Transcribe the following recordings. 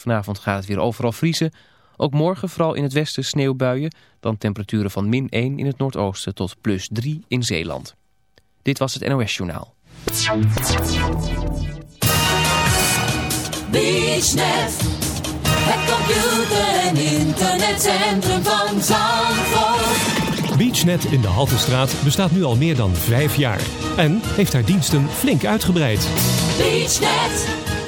Vanavond gaat het weer overal vriezen. Ook morgen vooral in het westen sneeuwbuien. Dan temperaturen van min 1 in het noordoosten tot plus 3 in Zeeland. Dit was het NOS Journaal. BeachNet, het computer- en internetcentrum van Zandvoort. BeachNet in de Haltestraat bestaat nu al meer dan vijf jaar. En heeft haar diensten flink uitgebreid. BeachNet.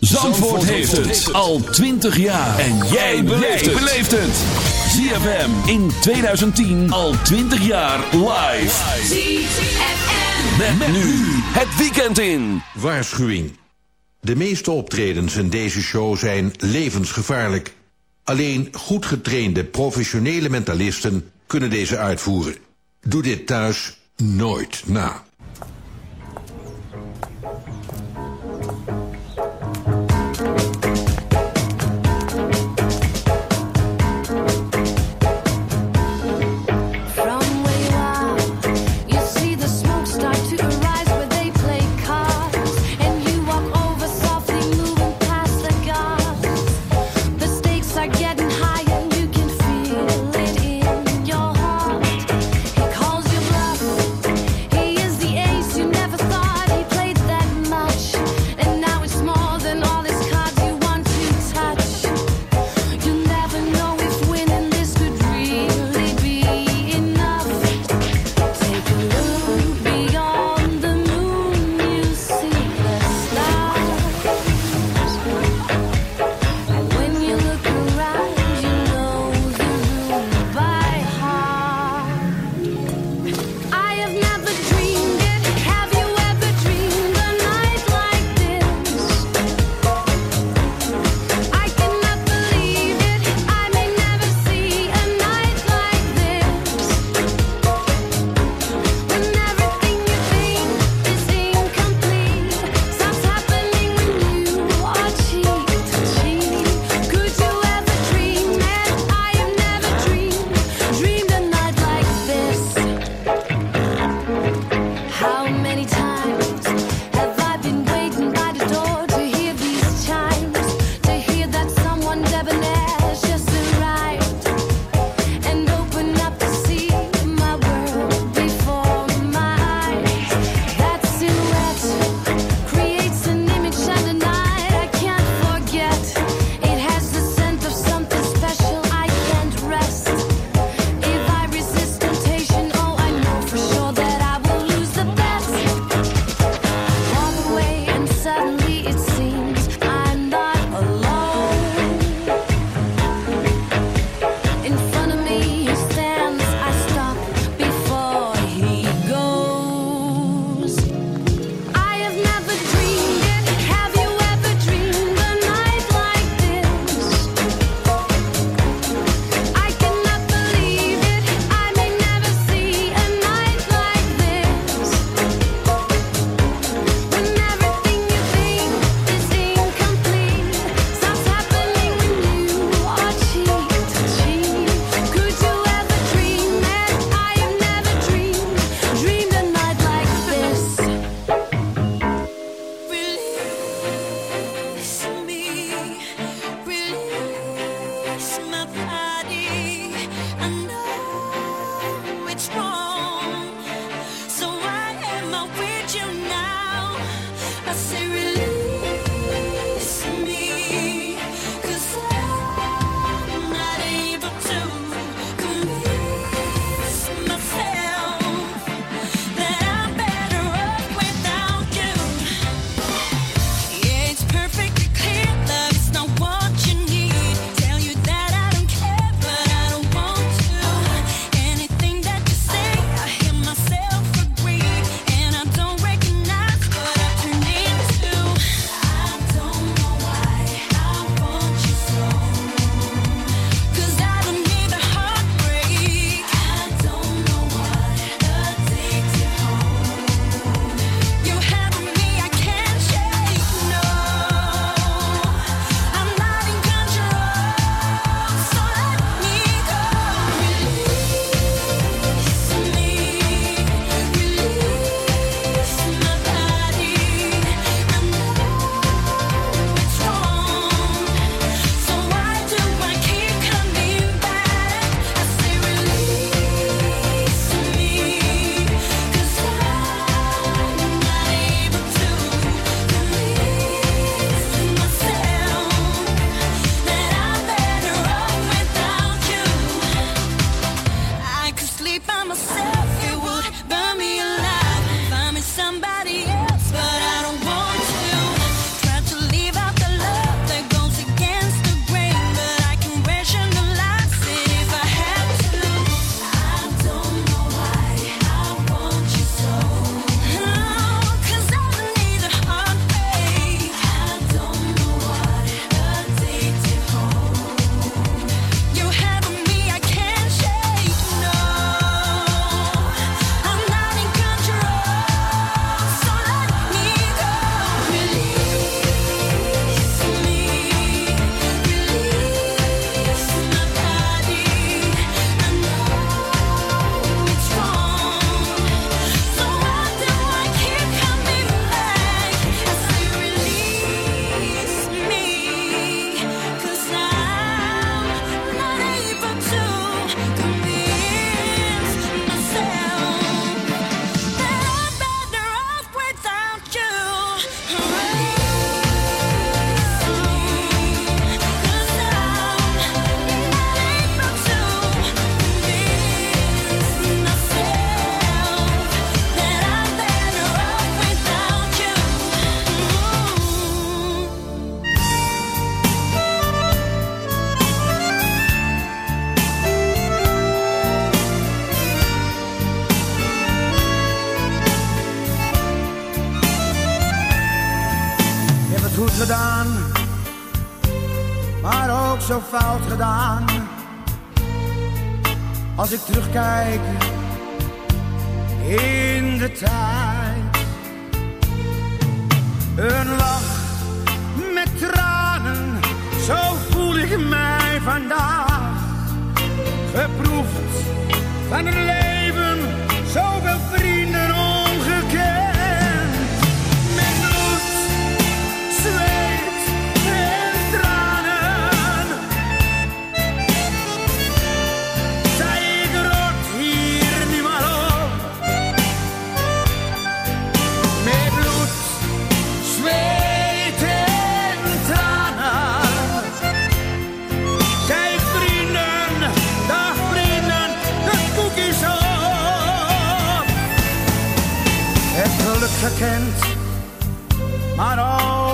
Zandvoort heeft het al 20 jaar. En jij beleeft het. ZFM in 2010 al 20 jaar live. ZFM. Met, nu het weekend in. Waarschuwing. De meeste optredens in deze show zijn levensgevaarlijk. Alleen goed getrainde professionele mentalisten kunnen deze uitvoeren. Doe dit thuis nooit na.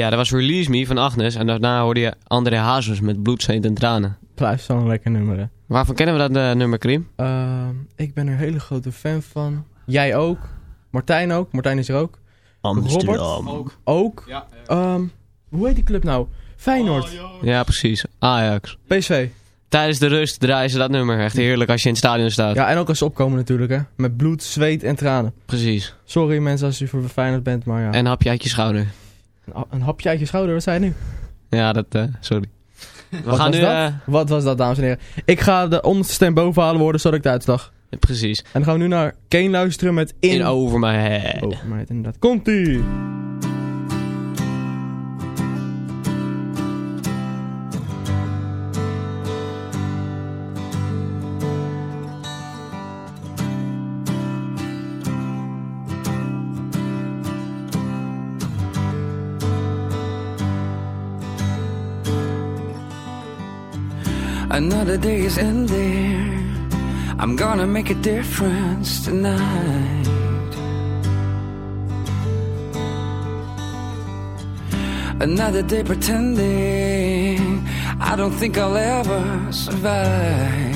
Ja, dat was Release Me van Agnes. En daarna hoorde je André Hazes met Bloed, Zweet en Tranen. Blijft zo'n lekker nummer, hè. Waarvan kennen we dat eh, nummer, Krim? Ehm, ik ben er een hele grote fan van. Jij ook. Martijn ook. Martijn is er ook. Amsterdam. Robert ook. Ook. Ehm, hoe heet die club nou? Feyenoord. Ja, precies. Ajax. PSV. Tijdens de rust draaien ze dat nummer. Echt heerlijk als je in het stadion staat. Ja, en ook als ze opkomen natuurlijk, hè. Met bloed, zweet en tranen. Precies. Sorry mensen als u voor Feyenoord bent, maar ja. En hapje uit je schouder. Een, een hapje uit je schouder, wat zei je nu? Ja, dat... eh, sorry. We Wat gaan was nu... dat? eh, Wat was dat, dames en heren? Ik ga de onderste stem boven halen worden, zodat ik de uitslag. precies. En dan gaan we nu naar Kane luisteren met In, In Over My Head. Over My Head, inderdaad. Komt-ie! Another day is ending. I'm gonna make a difference tonight. Another day pretending I don't think I'll ever survive.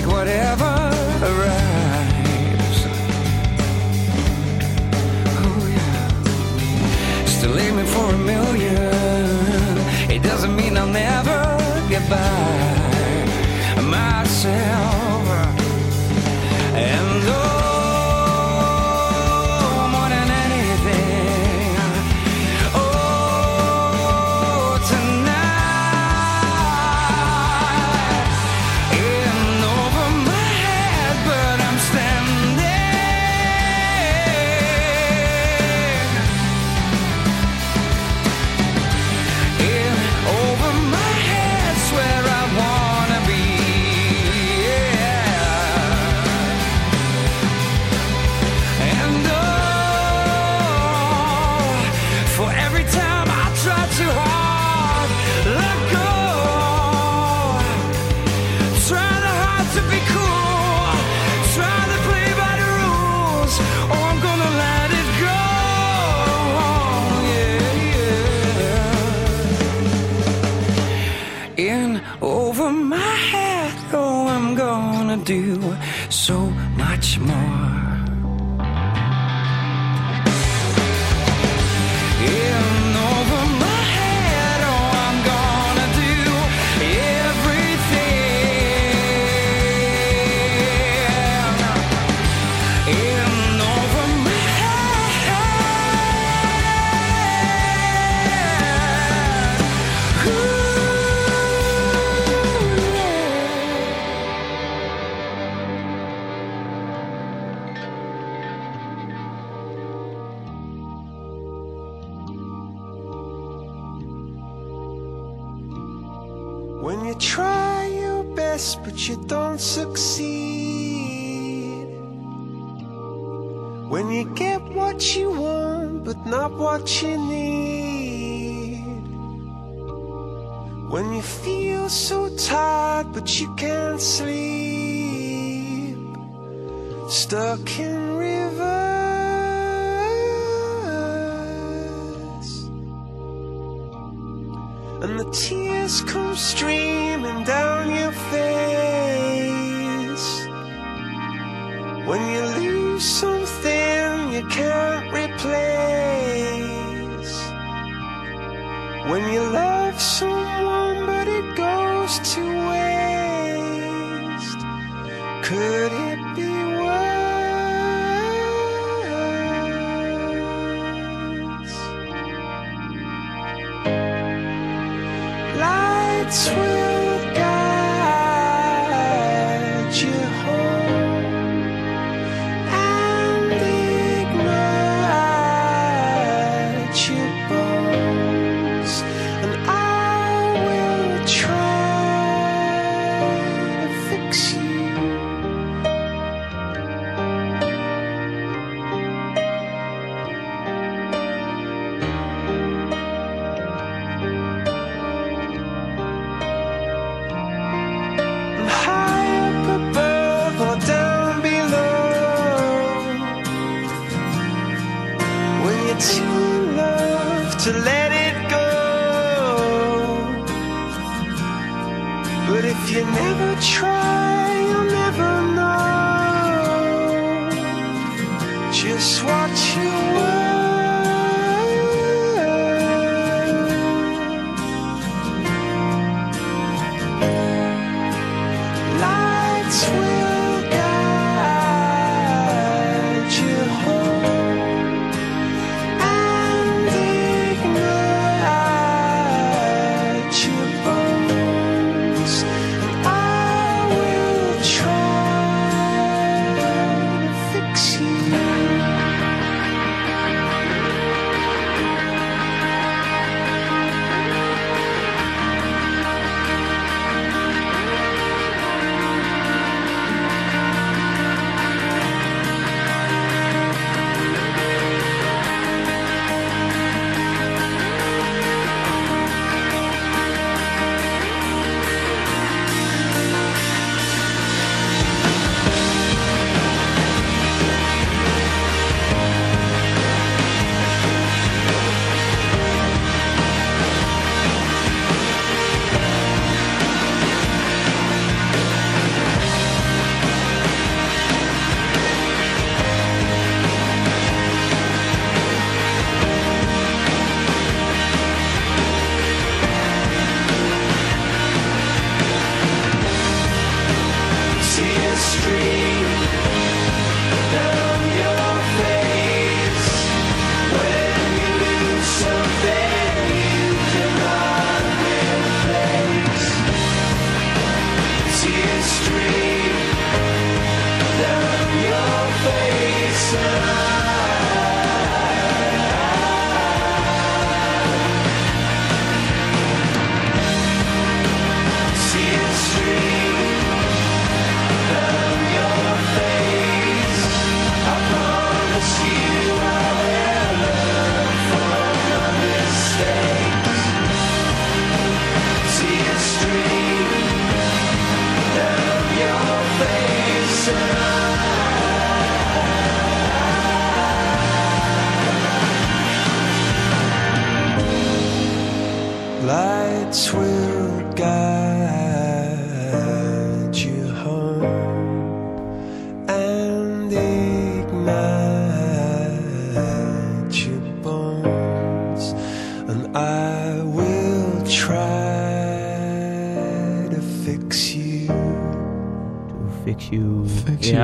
Take whatever words. Lights.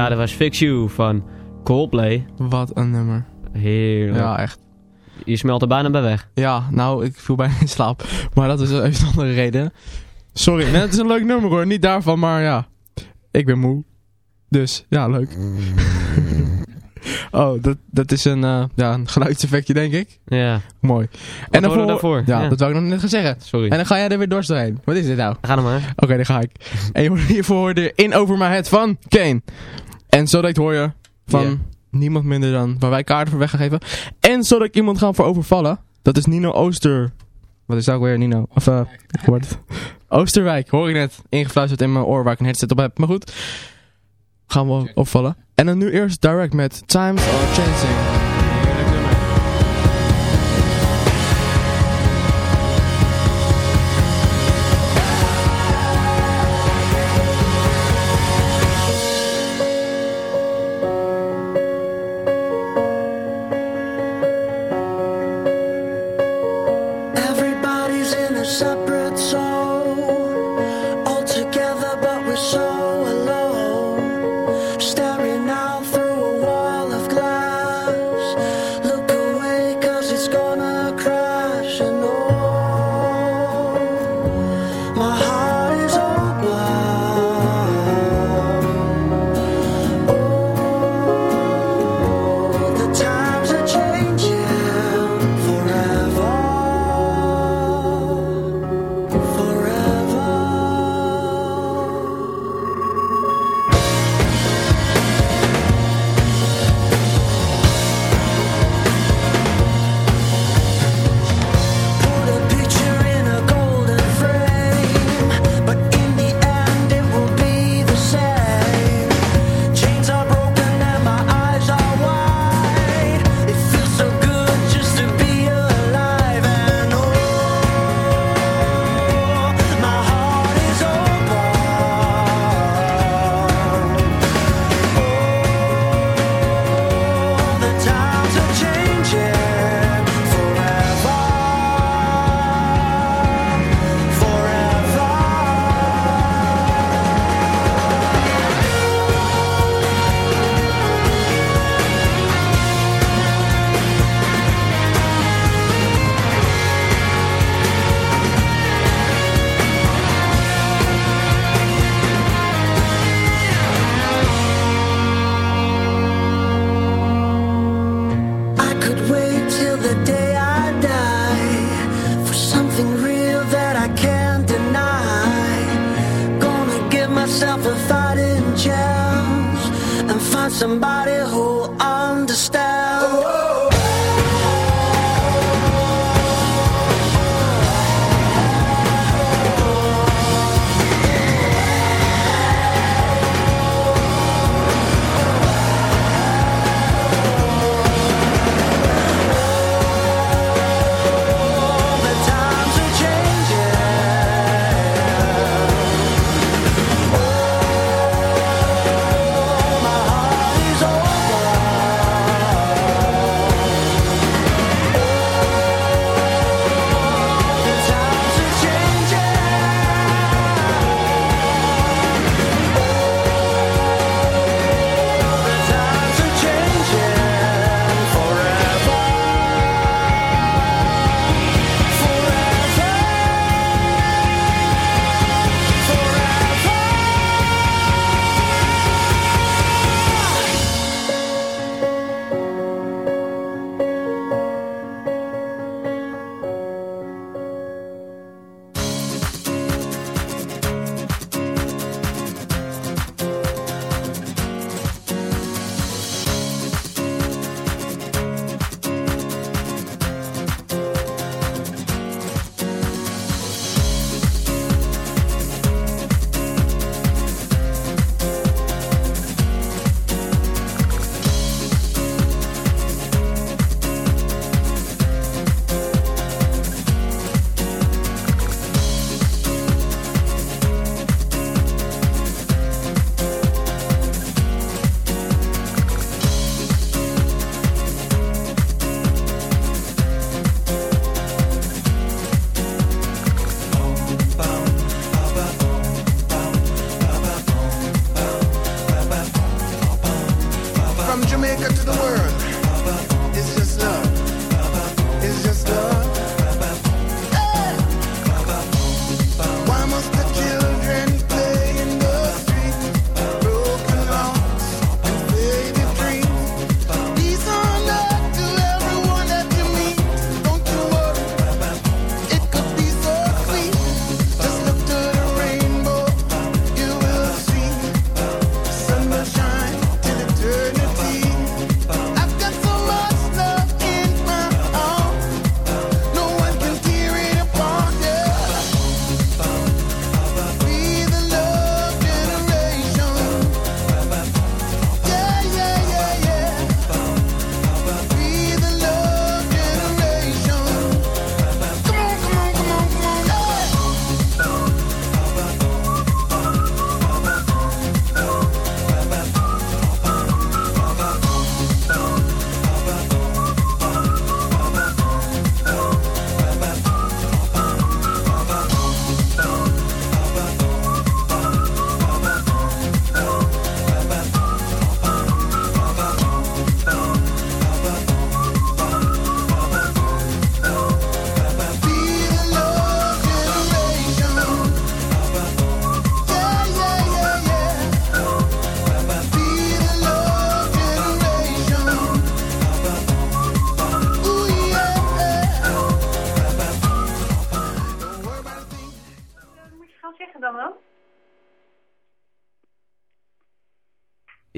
Ja, dat was Fix You van Coldplay. Wat een nummer. Heerlijk. Ja, echt. Je smelt er bijna bij weg. Ja, nou, ik viel bijna in slaap. Maar dat is even een andere reden. Sorry, nee, het is een leuk nummer hoor. Niet daarvan, maar ja. Ik ben moe. Dus, ja, leuk. oh, dat, dat is een, eh, ja, een geluidseffectje, denk ik. Ja. Mooi. en daarvoor, daarvoor? Ja, Ja. dat wou ik nog net gaan zeggen. Sorry. En dan ga jij er weer dwars doorheen. Wat is dit nou? Ga dan maar. Oké, dan ga ik. En je hiervoor hoorde In Over My Head van Kane. En zo direct hoor je van niemand minder dan waar wij kaarten voor weg gaan geven. En zodat ik iemand gaan voor overvallen. Dat is Nino Ooster. Wat is dat ook weer, Nino? Of, eh, hoe wordt het? Oosterwijk, hoor ik net. Ingefluisterd in mijn oor waar ik een headset op heb. Maar goed, gaan we opvallen. En dan nu eerst direct met Times Are Changing.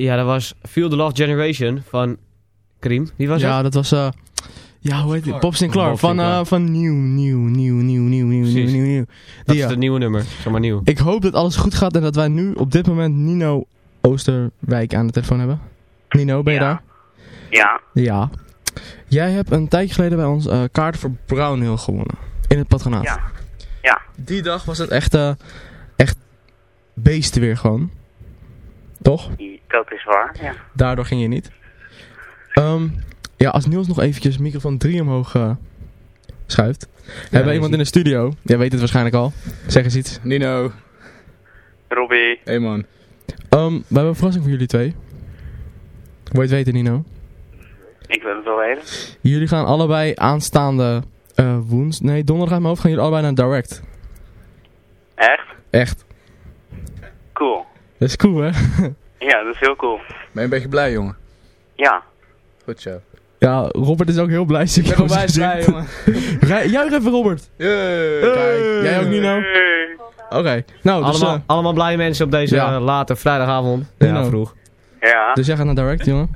Ja, dat was Feel the Love Generation van Karim. Wie was ja, dat? dat was... eh ja, hoe heet die? Bob Sinclair. Bob Van, Sinclair. eh, van nieuw, nieuw, nieuw, nieuw, nieuw, nieuw, nieuw, nieuw, nieuw. Dat is ja. het nieuwe nummer. Zeg maar nieuw. Ik hoop dat alles goed gaat en dat wij nu op dit moment Nino Oosterwijk aan de telefoon hebben. Nino, ben je daar? Ja. Ja. Jij hebt een tijdje geleden bij ons eh kaarten voor Brownhill gewonnen. In het patronaat. Ja. Ja. Die dag was het echt, eh echt beesten weer gewoon. Toch? Dat is waar, ja. Daardoor ging je niet. Ehm, ja, als Niels nog eventjes microfoon 3 omhoog eh, schuift. hebben we iemand ie. in de studio. Jij weet het waarschijnlijk al. Zeg eens iets. Nino. Robbie. Hey man. Ehm, we hebben een verrassing voor jullie twee. Wil je het weten, Nino? Ik wil het wel weten. Jullie gaan allebei aanstaande eh woens... Nee, donderdag uit mijn hoofd gaan jullie allebei naar Direct. Echt? Echt. Cool. Dat is cool, hè? Ja, dat is heel cool. Ben je een beetje blij, jongen? Ja. Goed zo. ja, Robert is ook heel blij. Ik ben blij, gezicht. jongen. Rij- Juich even, Robert. Kijk, jij ook, Nino? Oké. Nou, dus... allemaal, eh, allemaal blije mensen op deze Ja. late vrijdagavond. Nino. Ja, vroeg. Ja. Dus jij gaat naar Direct, jongen?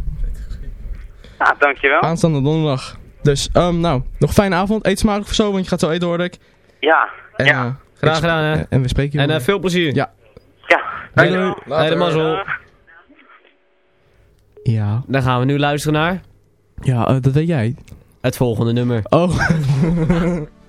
Nou, dankjewel. Aanstaande donderdag. Dus, ehm, nou, nog een fijne avond. Eet smakelijk of zo, want je gaat zo eten, hoor ik. Ja. En, ja. eh, Graag gedaan, hè? En we spreken je En eh, veel plezier. Ja. Ja. Dankjewel. doei. Hele mazzel. Ja. Dan gaan we nu luisteren naar Ja, eh, dat weet jij. het volgende nummer. Oh.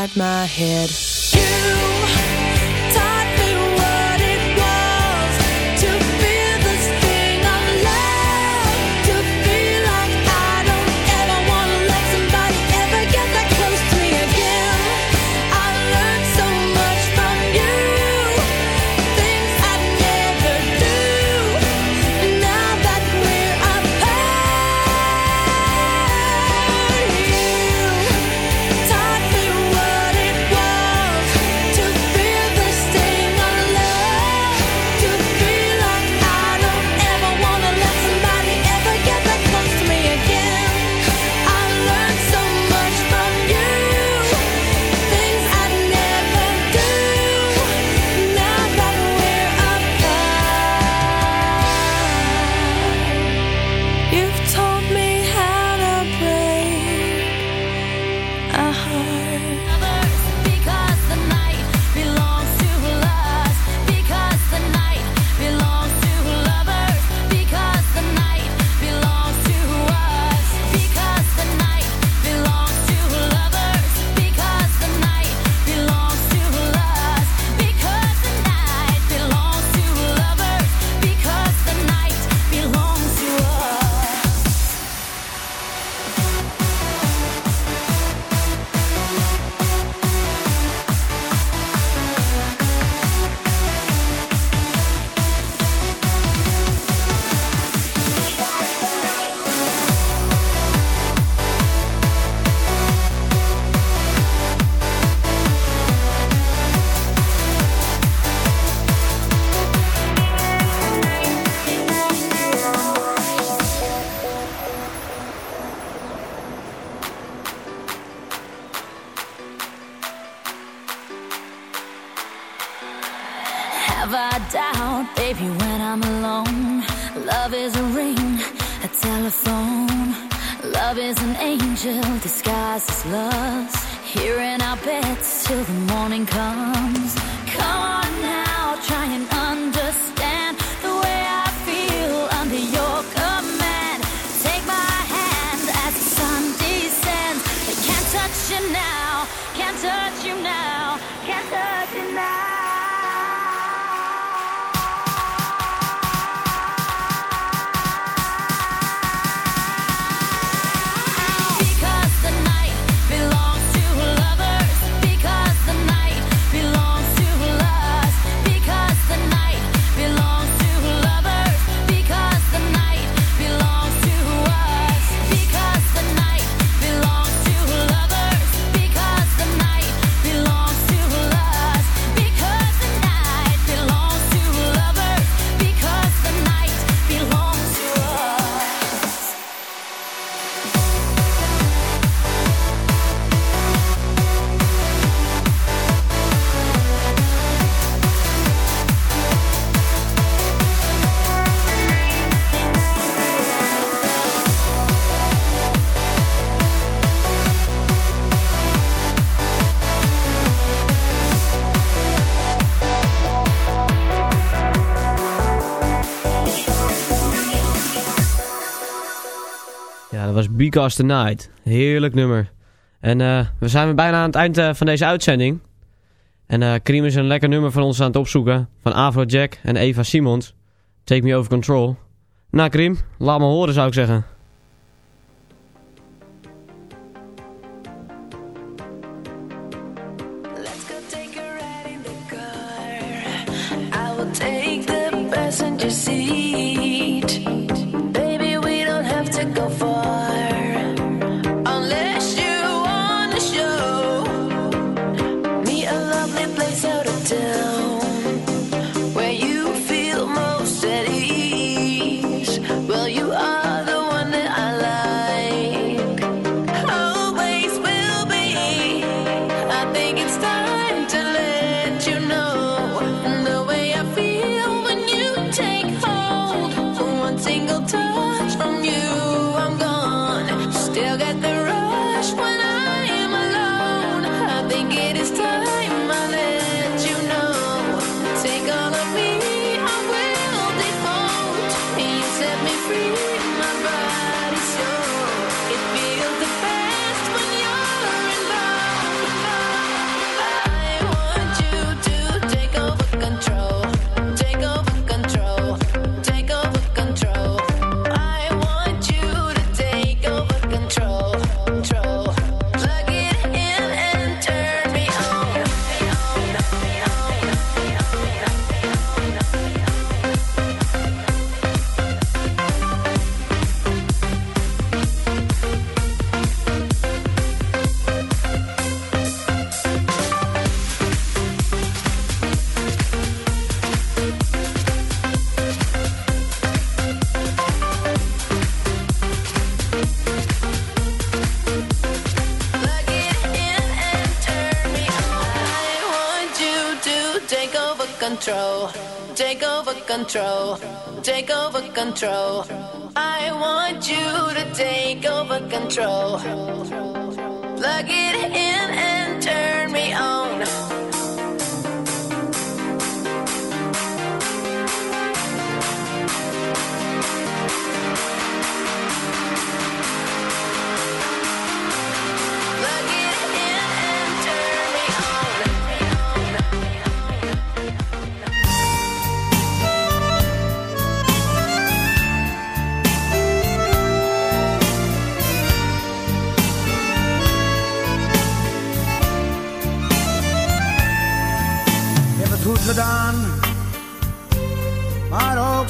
inside my head. You was Because the Night. Heerlijk nummer. En eh, we zijn bijna aan het eind eh, van deze uitzending. En Kriem is een lekker nummer van ons aan het opzoeken. Van Afrojack en Eva Simons. Take Me Over Control. Nou Kriem, laat me horen zou ik zeggen. Control, take over control. I want you to take over control. Plug it in and turn me on.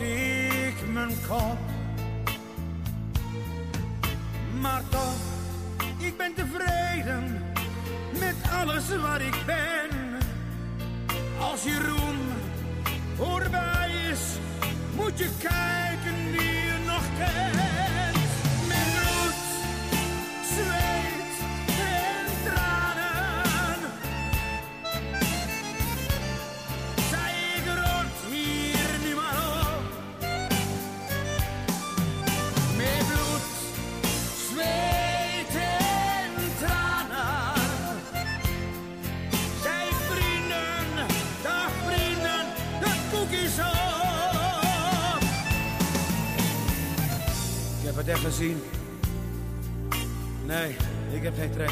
ik mijn kop? Maar toch, ik ben tevreden met alles wat ik ben. Als je geen trek.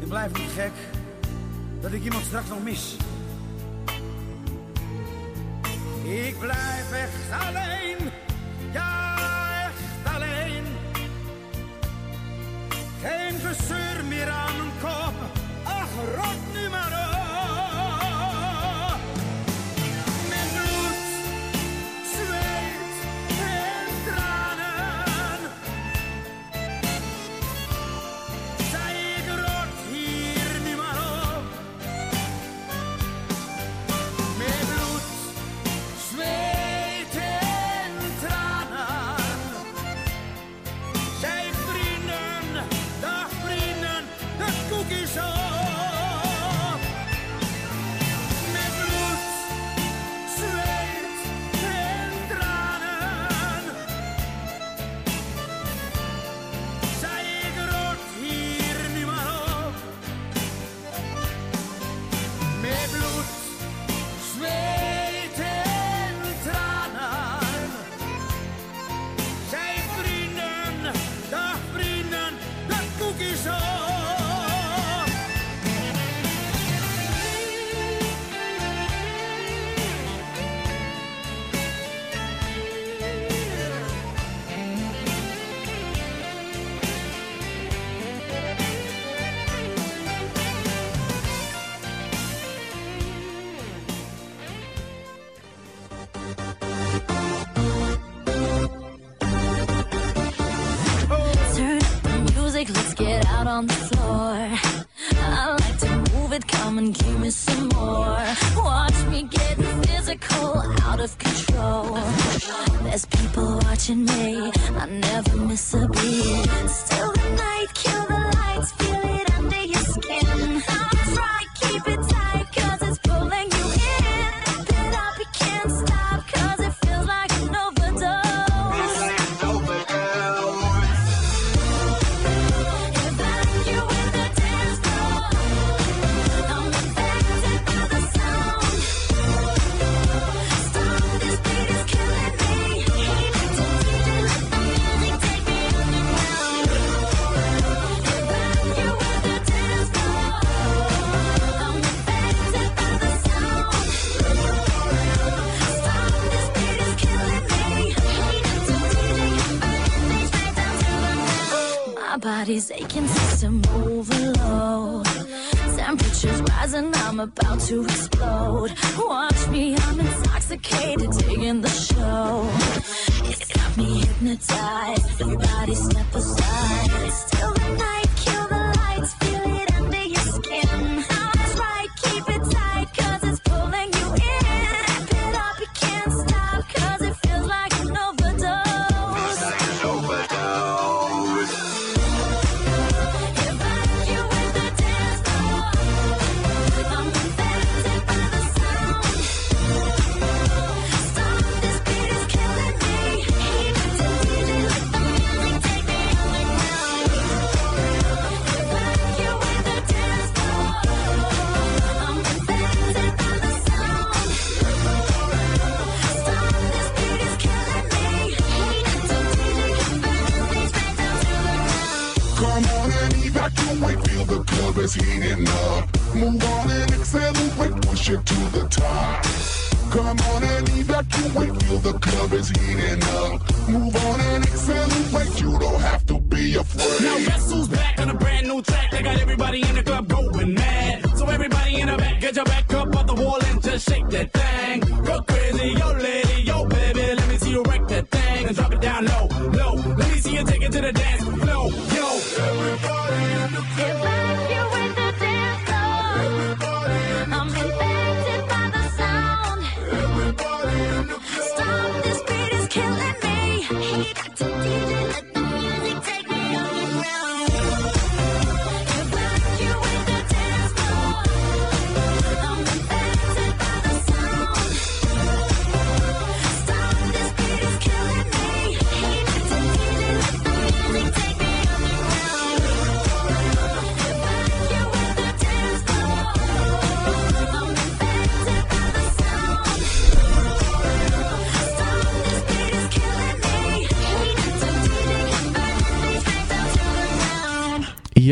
Ik blijf niet gek dat ik iemand straks nog mis. Body's aching, system overload. Temperatures rising, I'm about to explode. Watch me, I'm intoxicated, digging the show. It's got me hypnotized. Everybody step aside. Still the night, kill the lights, feel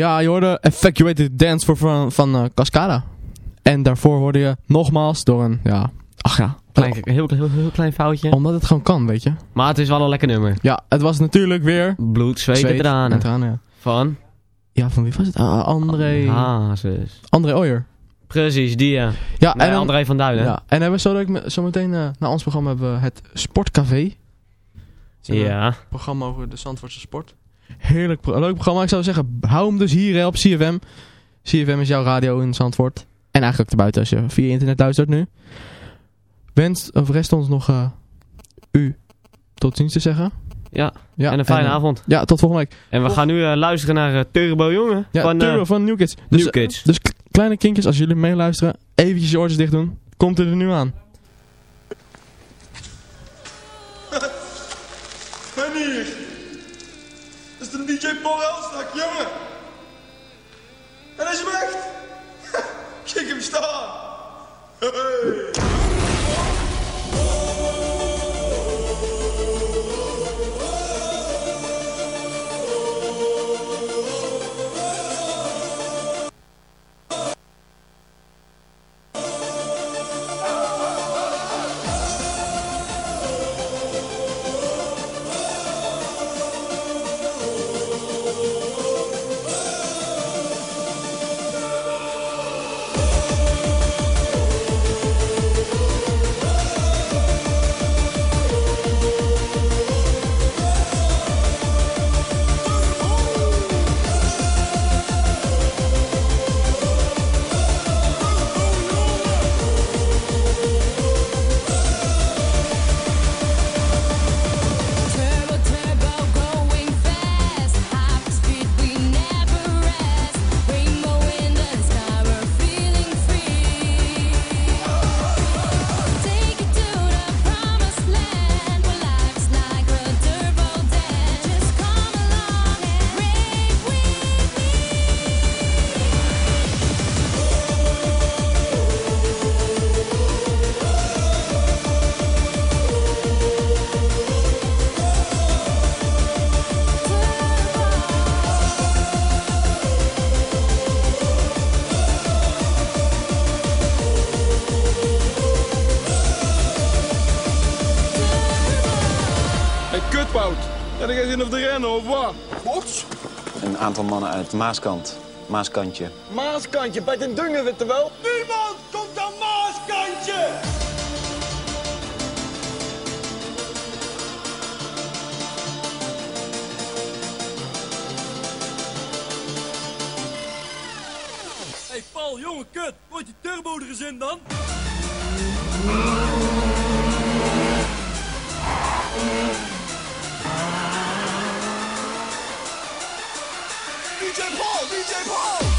Ja, je hoorde Evacuated Dance voor van, van eh, Cascada. En daarvoor hoorde je nogmaals door een, ja, ach ja. Klein, heel, heel, heel klein foutje. Omdat het gewoon kan, weet je. Maar het is wel een lekker nummer. Ja, het was natuurlijk weer... Bloed, zweet, en tranen. en tranen, ja. Van? Ja, van wie was het? Ah, André... Hazes. André Ooyer. Precies, die ja. Ja, en dan- André van Duinen. Ja, en hebben we zo, me- zo meteen eh, na ons programma hebben we het Sportcafé. Een, Ja. eh, programma over de Zandvoortse sport. Heerlijk, leuk programma. Ik zou zeggen, hou hem dus hier hè, op CFM. CFM is jouw radio in Zandvoort. En eigenlijk ook erbuiten als je via internet luistert nu. Wenst, of rest ons nog eh, u tot ziens te zeggen. Ja, Ja, en een fijne eh, avond. Ja, tot volgende week. En we gaan nu eh, luisteren naar eh, Turbo Jongen. Ja, van, Turbo van New Kids. Dus, New Kids. dus kleine kindjes, als jullie meeluisteren, eventjes je oortjes dicht doen. Komt er nu aan. En hier. Dat is de DJ Paul Elstak, jongen. En hij is echt. Kijk hem staan. Hey. of de rennen, of wat? Een aantal mannen uit Maaskant. Maaskantje. Maaskantje, bij de Dungen, witte wel? DJ Paul，DJ Paul。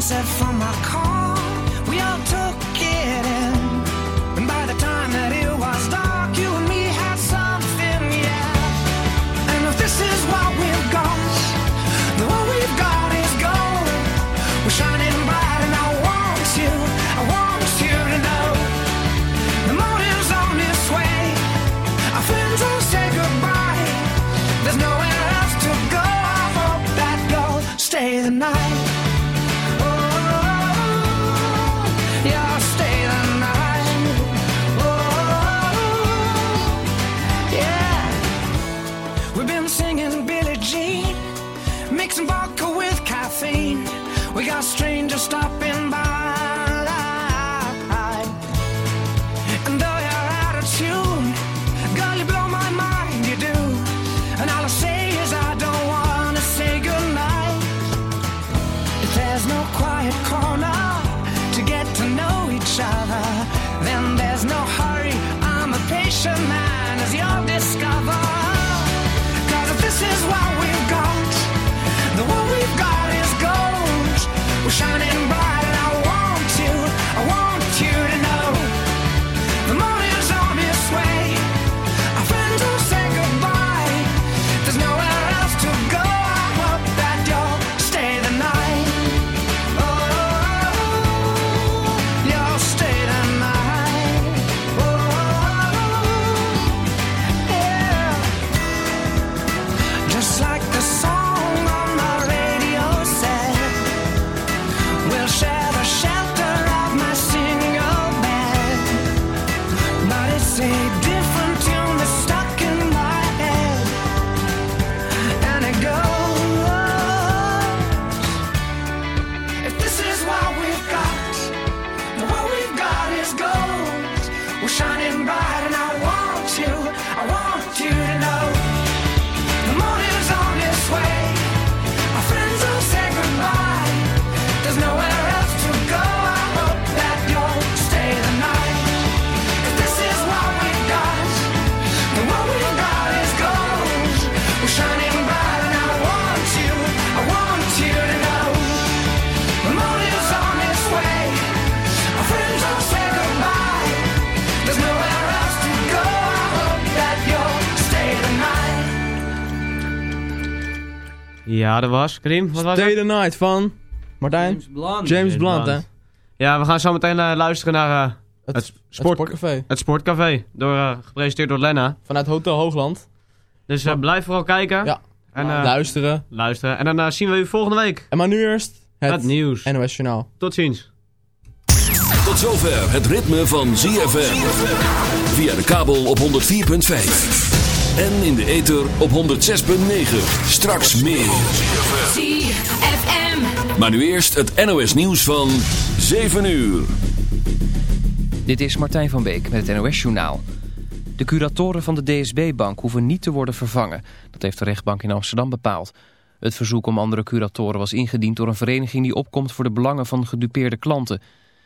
Sunset from our car, we all took Dat was. Karim, wat was Stay the Night van Martijn? James Blunt. James Blunt, hè? Ja, we gaan zo meteen eh, luisteren naar eh, het, Het sport, Sportcafé. Het Sportcafé. Door, eh, gepresenteerd door Lenna. Vanuit Hotel Hoogland. Dus blijf vooral kijken. Ja. En, eh, Luisteren. Luisteren. En dan zien we u volgende week. En maar nu eerst het, Het nieuws. NOS Journaal. Tot ziens. Tot zover het ritme van ZFM. Via de kabel op 104.5. En in de ether op 106.9. Straks meer. ZFM. Maar nu eerst het NOS nieuws van 7 uur. Dit is Martijn van Beek met het NOS-journaal. De curatoren van de DSB-bank hoeven niet te worden vervangen. Dat heeft de rechtbank in Amsterdam bepaald. Het verzoek om andere curatoren was ingediend door een vereniging die opkomt voor de belangen van gedupeerde klanten.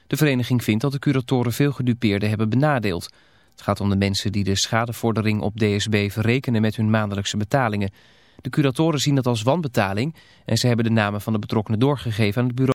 De vereniging vindt dat de curatoren veel gedupeerden hebben benadeeld. Het gaat om de mensen die de schadevordering op DSB verrekenen met hun maandelijkse betalingen. De curatoren zien dat als wanbetaling en ze hebben de namen van de betrokkenen doorgegeven aan het bureau.